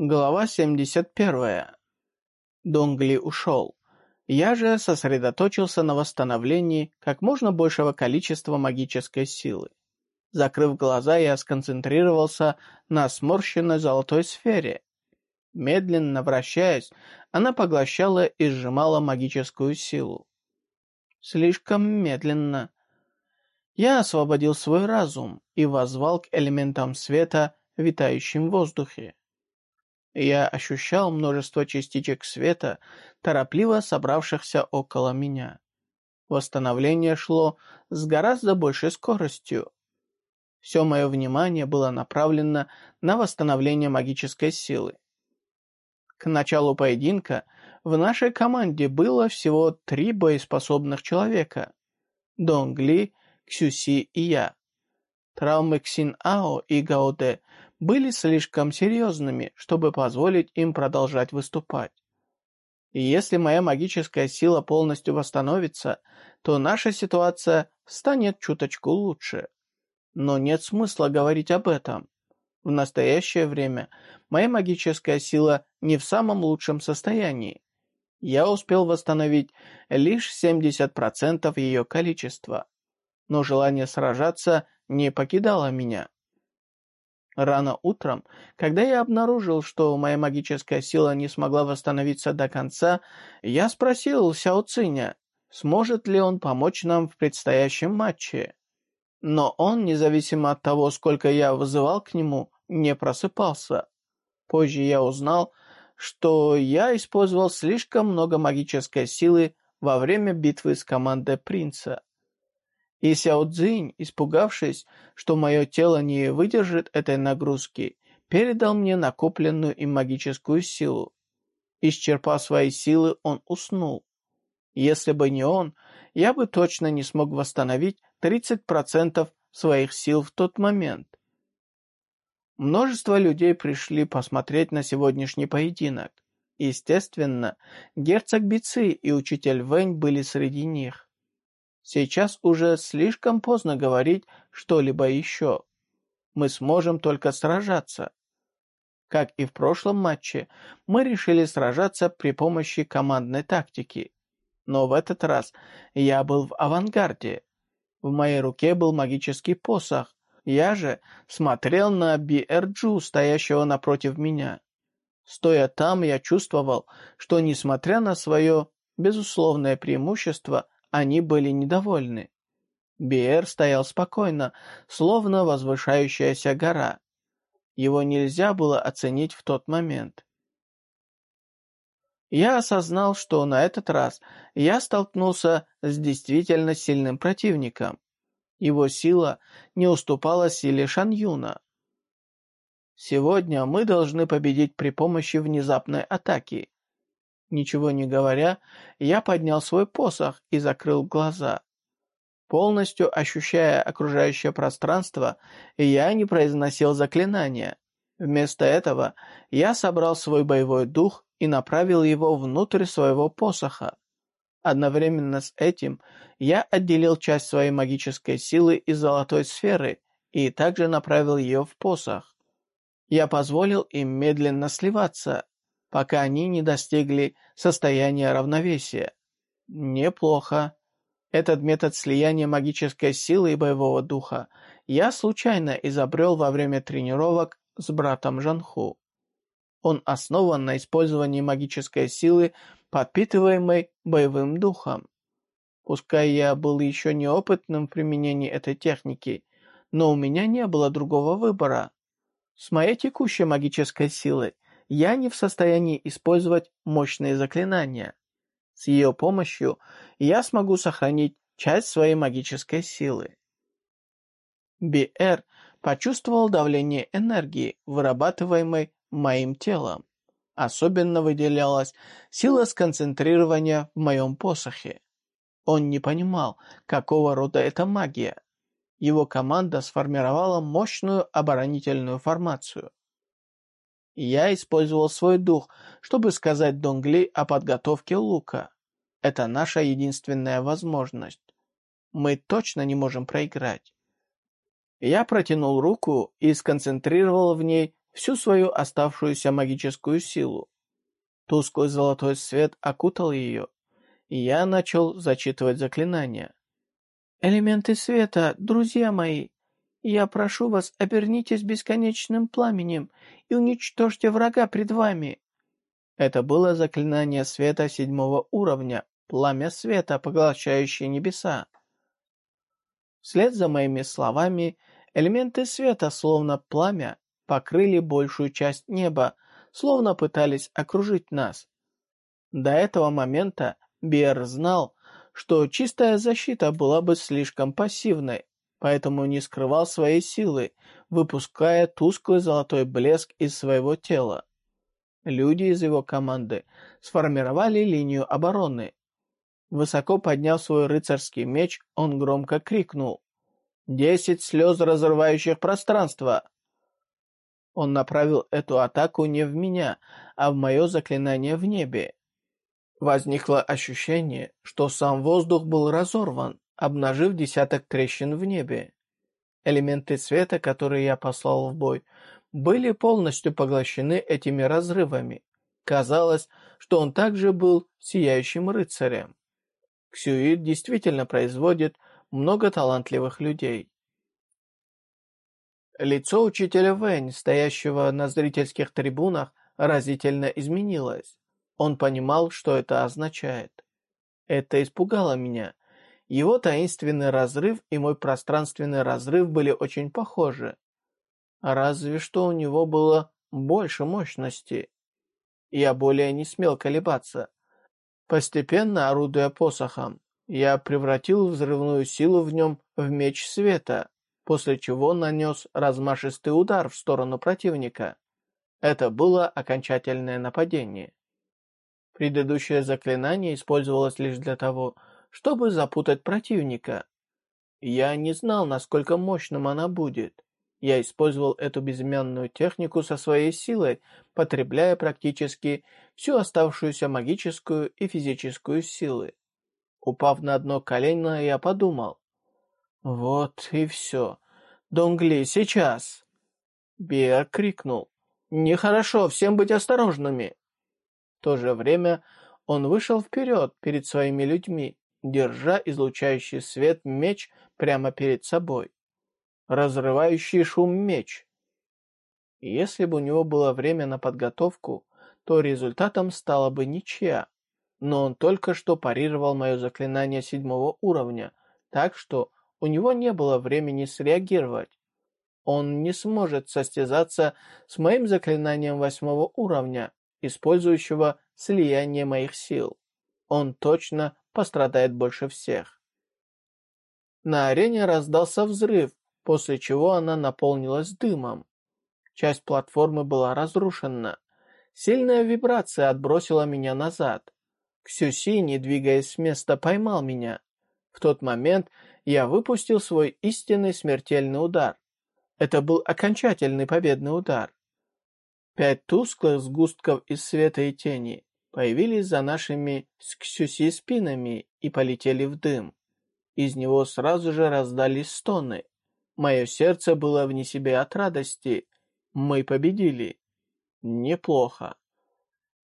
Глава 71. Донгли ушел. Я же сосредоточился на восстановлении как можно большего количества магической силы. Закрыв глаза, я сконцентрировался на сморщенной золотой сфере. Медленно вращаясь, она поглощала и сжимала магическую силу. Слишком медленно. Я освободил свой разум и возвал к элементам света, витающим в воздухе. Я ощущал множество частичек света, торопливо собравшихся около меня. Восстановление шло с гораздо большей скоростью. Все мое внимание было направлено на восстановление магической силы. К началу поединка в нашей команде было всего три боеспособных человека. Донгли, Ксюси и я. Травмы Ксин Ао и Гаоде были слишком серьезными, чтобы позволить им продолжать выступать. И если моя магическая сила полностью восстановится, то наша ситуация станет чуточку лучше. Но нет смысла говорить об этом. В настоящее время моя магическая сила не в самом лучшем состоянии. Я успел восстановить лишь 70% ее количества. Но желание сражаться не покидало меня. Рано утром, когда я обнаружил, что моя магическая сила не смогла восстановиться до конца, я спросил Сяо Циня, сможет ли он помочь нам в предстоящем матче. Но он, независимо от того, сколько я вызывал к нему, не просыпался. Позже я узнал, что я использовал слишком много магической силы во время битвы с командой принца. И Сяо Цзинь, испугавшись, что мое тело не выдержит этой нагрузки, передал мне накопленную им магическую силу. Исчерпав свои силы, он уснул. Если бы не он, я бы точно не смог восстановить 30% своих сил в тот момент. Множество людей пришли посмотреть на сегодняшний поединок. Естественно, герцог Бици и учитель Вэнь были среди них. Сейчас уже слишком поздно говорить что-либо еще. Мы сможем только сражаться. Как и в прошлом матче, мы решили сражаться при помощи командной тактики. Но в этот раз я был в авангарде. В моей руке был магический посох. Я же смотрел на Биэрджу, стоящего напротив меня. Стоя там, я чувствовал, что, несмотря на свое безусловное преимущество, они были недовольны. Биэр стоял спокойно, словно возвышающаяся гора. Его нельзя было оценить в тот момент. Я осознал, что на этот раз я столкнулся с действительно сильным противником. Его сила не уступала силе Шаньюна. Сегодня мы должны победить при помощи внезапной атаки. Ничего не говоря, я поднял свой посох и закрыл глаза. Полностью ощущая окружающее пространство, я не произносил заклинания. Вместо этого я собрал свой боевой дух и направил его внутрь своего посоха. Одновременно с этим я отделил часть своей магической силы из золотой сферы и также направил ее в посох. Я позволил им медленно сливаться, пока они не достигли состояния равновесия. Неплохо. Этот метод слияния магической силы и боевого духа я случайно изобрел во время тренировок с братом Жанху. Он основан на использовании магической силы, подпитываемой боевым духом. Пускай я был еще неопытным в применении этой техники, но у меня не было другого выбора. С моей текущей магической силой я не в состоянии использовать мощные заклинания. С ее помощью я смогу сохранить часть своей магической силы. Биэр почувствовал давление энергии, вырабатываемой моим телом. Особенно выделялась сила сконцентрирования в моем посохе. Он не понимал, какого рода это магия. Его команда сформировала мощную оборонительную формацию. Я использовал свой дух, чтобы сказать Донгли о подготовке лука. Это наша единственная возможность. Мы точно не можем проиграть. Я протянул руку и сконцентрировал в ней всю свою оставшуюся магическую силу. Тусклый золотой свет окутал ее, и я начал зачитывать заклинания. «Элементы света, друзья мои, я прошу вас, обернитесь бесконечным пламенем и уничтожьте врага пред вами». Это было заклинание света седьмого уровня, пламя света, поглощающее небеса. Вслед за моими словами, элементы света, словно пламя, покрыли большую часть неба, словно пытались окружить нас. До этого момента Бер знал, что чистая защита была бы слишком пассивной, поэтому не скрывал своей силы, выпуская тусклый золотой блеск из своего тела. Люди из его команды сформировали линию обороны. Высоко подняв свой рыцарский меч, он громко крикнул «Десять слез, разрывающих пространство!» Он направил эту атаку не в меня, а в мое заклинание в небе. Возникло ощущение, что сам воздух был разорван, обнажив десяток трещин в небе. Элементы света, которые я послал в бой, были полностью поглощены этими разрывами. Казалось, что он также был сияющим рыцарем. Ксюит действительно производит много талантливых людей. Лицо учителя Вэнь, стоящего на зрительских трибунах, разительно изменилось. Он понимал, что это означает. Это испугало меня. Его таинственный разрыв и мой пространственный разрыв были очень похожи. Разве что у него было больше мощности. Я более не смел колебаться. Постепенно, орудуя посохом, я превратил взрывную силу в нем в меч света, после чего нанес размашистый удар в сторону противника. Это было окончательное нападение. Предыдущее заклинание использовалось лишь для того, чтобы запутать противника. Я не знал, насколько мощным она будет. Я использовал эту безымянную технику со своей силой, потребляя практически всю оставшуюся магическую и физическую силы. Упав на одно колено, я подумал. «Вот и все. Донгли, сейчас!» Биар крикнул. «Нехорошо, всем быть осторожными!» В то же время он вышел вперед перед своими людьми, держа излучающий свет меч прямо перед собой. Разрывающий шум меч. Если бы у него было время на подготовку, то результатом стала бы ничья. Но он только что парировал мое заклинание седьмого уровня, так что у него не было времени среагировать. Он не сможет состязаться с моим заклинанием восьмого уровня, использующего слияние моих сил. Он точно пострадает больше всех. На арене раздался взрыв, после чего она наполнилась дымом. Часть платформы была разрушена. Сильная вибрация отбросила меня назад. Ксюси, не двигаясь с места, поймал меня. В тот момент я выпустил свой истинный смертельный удар. Это был окончательный победный удар. Пять тусклых сгустков из света и тени появились за нашими с Ксюси спинами и полетели в дым. Из него сразу же раздались стоны. Мое сердце было вне себя от радости. Мы победили. Неплохо.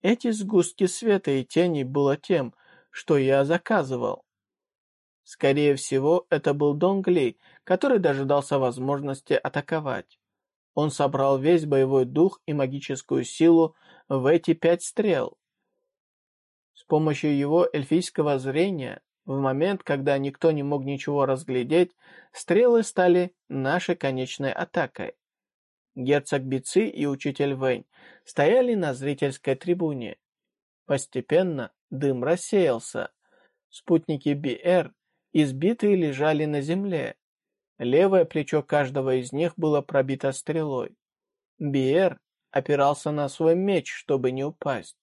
Эти сгустки света и тени было тем, что я заказывал. Скорее всего, это был Донгли, который дожидался возможности атаковать. Он собрал весь боевой дух и магическую силу в эти пять стрел. С помощью его эльфийского зрения, в момент, когда никто не мог ничего разглядеть, стрелы стали нашей конечной атакой. Герцог Бицы и учитель Вэнь стояли на зрительской трибуне. Постепенно дым рассеялся. Спутники БР избитые лежали на земле, Левое плечо каждого из них было пробито стрелой. Биер опирался на свой меч, чтобы не упасть.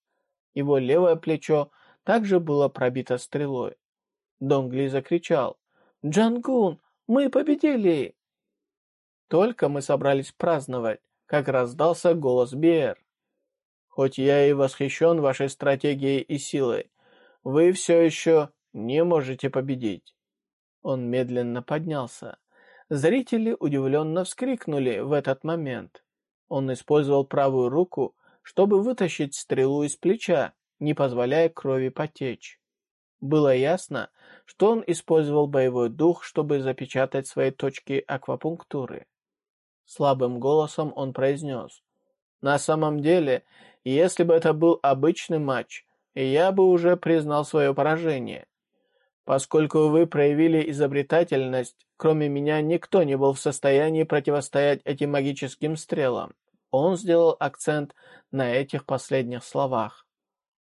Его левое плечо также было пробито стрелой. Донгли закричал. «Джангун, мы победили!» Только мы собрались праздновать, как раздался голос Биер. «Хоть я и восхищен вашей стратегией и силой, вы все еще не можете победить». Он медленно поднялся. Зрители удивленно вскрикнули в этот момент. Он использовал правую руку, чтобы вытащить стрелу из плеча, не позволяя крови потечь. Было ясно, что он использовал боевой дух, чтобы запечатать свои точки аквапунктуры. Слабым голосом он произнес. «На самом деле, если бы это был обычный матч, я бы уже признал свое поражение. Поскольку вы проявили изобретательность, кроме меня никто не был в состоянии противостоять этим магическим стрелам. Он сделал акцент на этих последних словах.